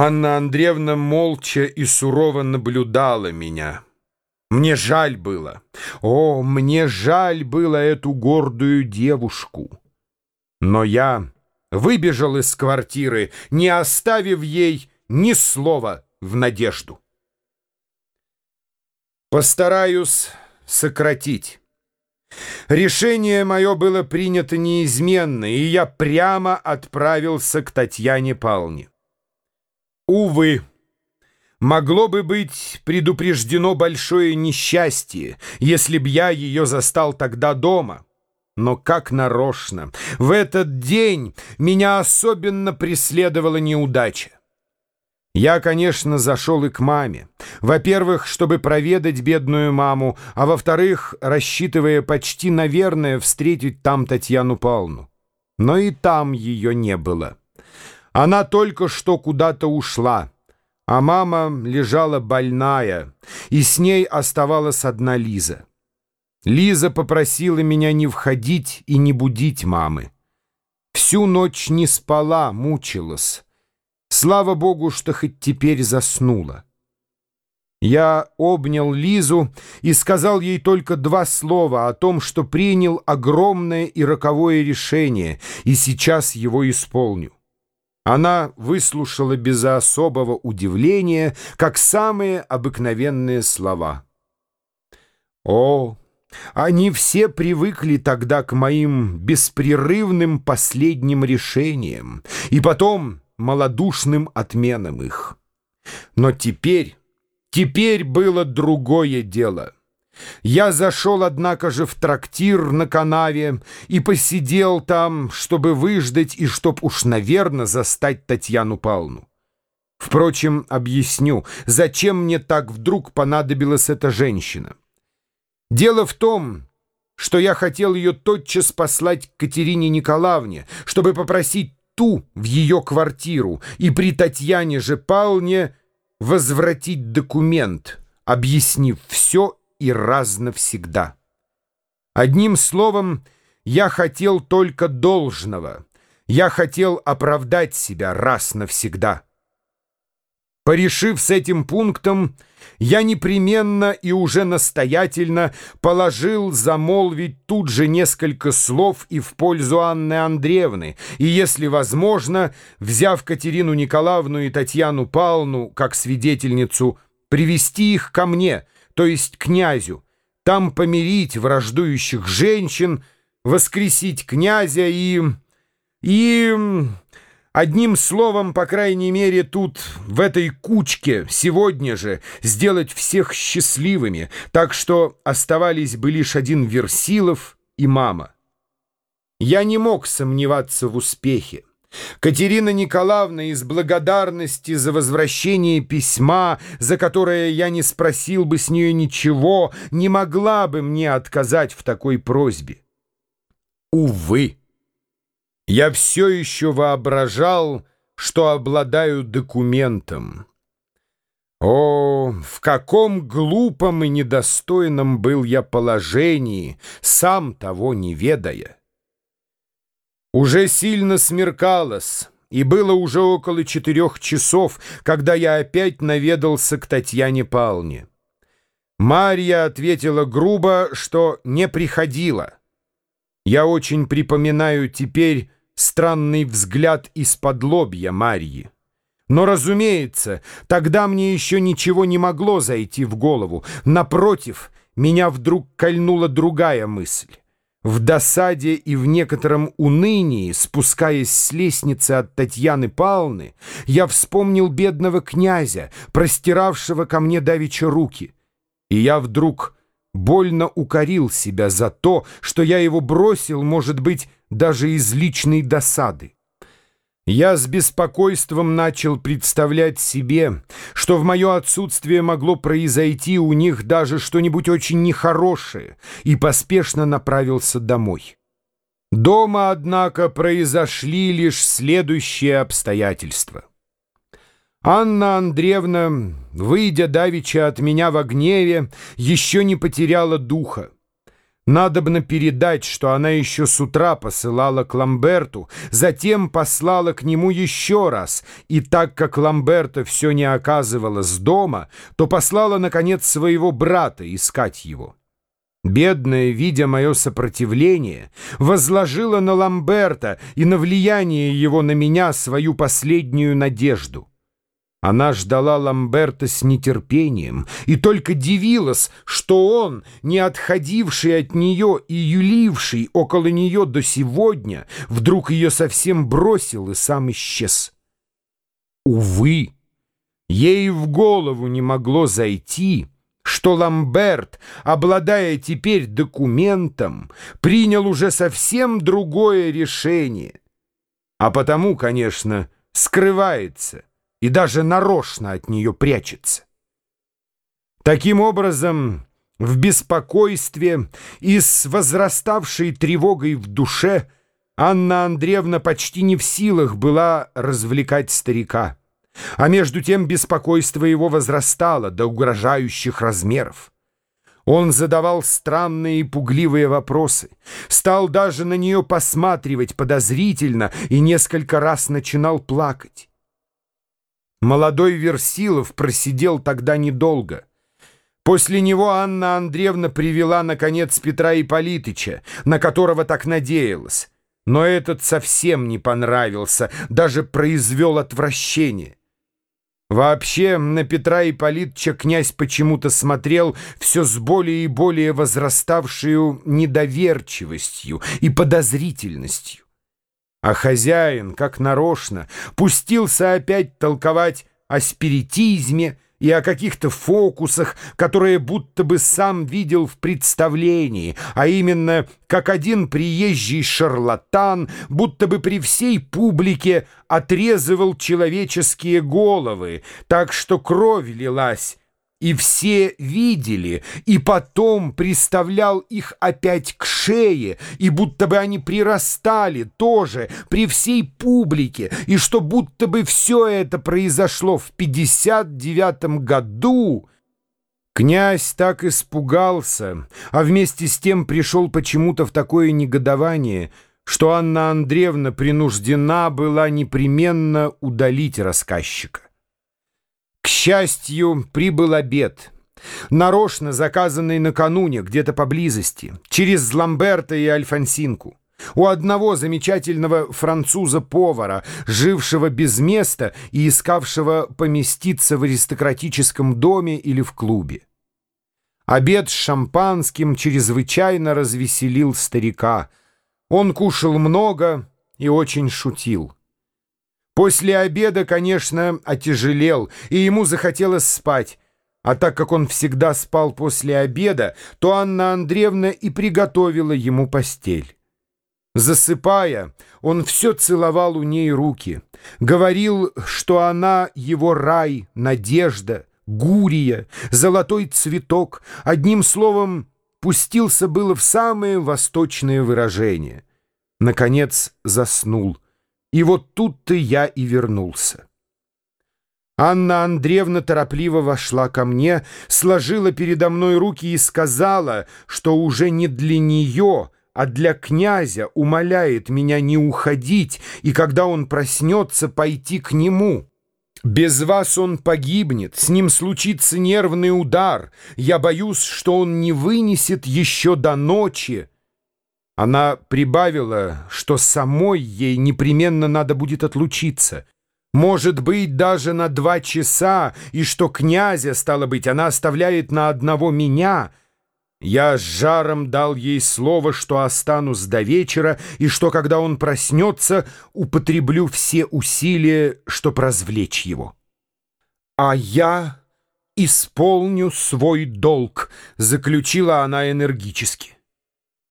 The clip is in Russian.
Анна Андреевна молча и сурово наблюдала меня. Мне жаль было. О, мне жаль было эту гордую девушку. Но я выбежал из квартиры, не оставив ей ни слова в надежду. Постараюсь сократить. Решение мое было принято неизменно, и я прямо отправился к Татьяне Павловне. Увы, могло бы быть предупреждено большое несчастье, если б я ее застал тогда дома. Но как нарочно, в этот день меня особенно преследовала неудача. Я, конечно, зашел и к маме. Во-первых, чтобы проведать бедную маму, а во-вторых, рассчитывая почти, наверное, встретить там Татьяну Павловну. Но и там ее не было. Она только что куда-то ушла, а мама лежала больная, и с ней оставалась одна Лиза. Лиза попросила меня не входить и не будить мамы. Всю ночь не спала, мучилась. Слава Богу, что хоть теперь заснула. Я обнял Лизу и сказал ей только два слова о том, что принял огромное и роковое решение, и сейчас его исполню. Она выслушала без особого удивления, как самые обыкновенные слова. О, они все привыкли тогда к моим беспрерывным последним решениям и потом малодушным отменам их. Но теперь, теперь было другое дело — я зашел, однако же, в трактир на канаве и посидел там, чтобы выждать и чтоб уж, наверное, застать Татьяну Павловну. Впрочем, объясню, зачем мне так вдруг понадобилась эта женщина. Дело в том, что я хотел ее тотчас послать к Катерине Николаевне, чтобы попросить ту в ее квартиру и при Татьяне же Павловне возвратить документ, объяснив все и раз навсегда. Одним словом, я хотел только должного. Я хотел оправдать себя раз навсегда. Порешив с этим пунктом, я непременно и уже настоятельно положил замолвить тут же несколько слов и в пользу Анны Андреевны, и, если возможно, взяв Катерину Николаевну и Татьяну Павловну как свидетельницу, привести их ко мне — то есть князю, там помирить враждующих женщин, воскресить князя и... и... Одним словом, по крайней мере, тут, в этой кучке, сегодня же, сделать всех счастливыми, так что оставались бы лишь один Версилов и мама. Я не мог сомневаться в успехе. Катерина Николаевна из благодарности за возвращение письма, за которое я не спросил бы с нее ничего, не могла бы мне отказать в такой просьбе. Увы, я все еще воображал, что обладаю документом. О, в каком глупом и недостойном был я положении, сам того не ведая! Уже сильно смеркалось, и было уже около четырех часов, когда я опять наведался к Татьяне Павловне. Марья ответила грубо, что не приходила. Я очень припоминаю теперь странный взгляд из-под лобья Марьи. Но, разумеется, тогда мне еще ничего не могло зайти в голову. Напротив, меня вдруг кольнула другая мысль. В досаде и в некотором унынии, спускаясь с лестницы от Татьяны Павловны, я вспомнил бедного князя, простиравшего ко мне давеча руки. И я вдруг больно укорил себя за то, что я его бросил, может быть, даже из личной досады. Я с беспокойством начал представлять себе, что в мое отсутствие могло произойти у них даже что-нибудь очень нехорошее, и поспешно направился домой. Дома, однако, произошли лишь следующие обстоятельства. Анна Андреевна, выйдя давеча от меня в гневе, еще не потеряла духа. Надобно передать, что она еще с утра посылала к Ламберту, затем послала к нему еще раз, и так как Ламберта все не оказывала с дома, то послала, наконец, своего брата искать его. Бедная, видя мое сопротивление, возложила на Ламберта и на влияние его на меня свою последнюю надежду. Она ждала Ламберта с нетерпением и только дивилась, что он, не отходивший от нее и юливший около нее до сегодня, вдруг ее совсем бросил и сам исчез. Увы, ей в голову не могло зайти, что Ламберт, обладая теперь документом, принял уже совсем другое решение, а потому, конечно, скрывается и даже нарочно от нее прячется. Таким образом, в беспокойстве и с возраставшей тревогой в душе Анна Андреевна почти не в силах была развлекать старика, а между тем беспокойство его возрастало до угрожающих размеров. Он задавал странные и пугливые вопросы, стал даже на нее посматривать подозрительно и несколько раз начинал плакать. Молодой Версилов просидел тогда недолго. После него Анна Андреевна привела, наконец, Петра Ипполитыча, на которого так надеялась. Но этот совсем не понравился, даже произвел отвращение. Вообще, на Петра Ипполитыча князь почему-то смотрел все с более и более возраставшую недоверчивостью и подозрительностью. А хозяин, как нарочно, пустился опять толковать о спиритизме и о каких-то фокусах, которые будто бы сам видел в представлении, а именно, как один приезжий шарлатан, будто бы при всей публике отрезывал человеческие головы, так что кровь лилась, и все видели, и потом приставлял их опять к шее, и будто бы они прирастали тоже при всей публике, и что будто бы все это произошло в 59 году. Князь так испугался, а вместе с тем пришел почему-то в такое негодование, что Анна Андреевна принуждена была непременно удалить рассказчика. К счастью, прибыл обед. Нарочно заказанный накануне, где-то поблизости, через Ламберта и Альфонсинку. У одного замечательного француза-повара, жившего без места и искавшего поместиться в аристократическом доме или в клубе. Обед с шампанским чрезвычайно развеселил старика. Он кушал много и очень шутил. После обеда, конечно, отяжелел, и ему захотелось спать. А так как он всегда спал после обеда, то Анна Андреевна и приготовила ему постель. Засыпая, он все целовал у ней руки, говорил, что она его рай, надежда, гурия, золотой цветок, одним словом, пустился было в самые восточные выражения. Наконец заснул — и вот тут-то я и вернулся. Анна Андреевна торопливо вошла ко мне, сложила передо мной руки и сказала, что уже не для нее, а для князя умоляет меня не уходить, и когда он проснется, пойти к нему. Без вас он погибнет, с ним случится нервный удар. Я боюсь, что он не вынесет еще до ночи. Она прибавила, что самой ей непременно надо будет отлучиться. Может быть, даже на два часа, и что князя, стало быть, она оставляет на одного меня. Я с жаром дал ей слово, что останусь до вечера, и что, когда он проснется, употреблю все усилия, чтоб развлечь его. А я исполню свой долг, заключила она энергически.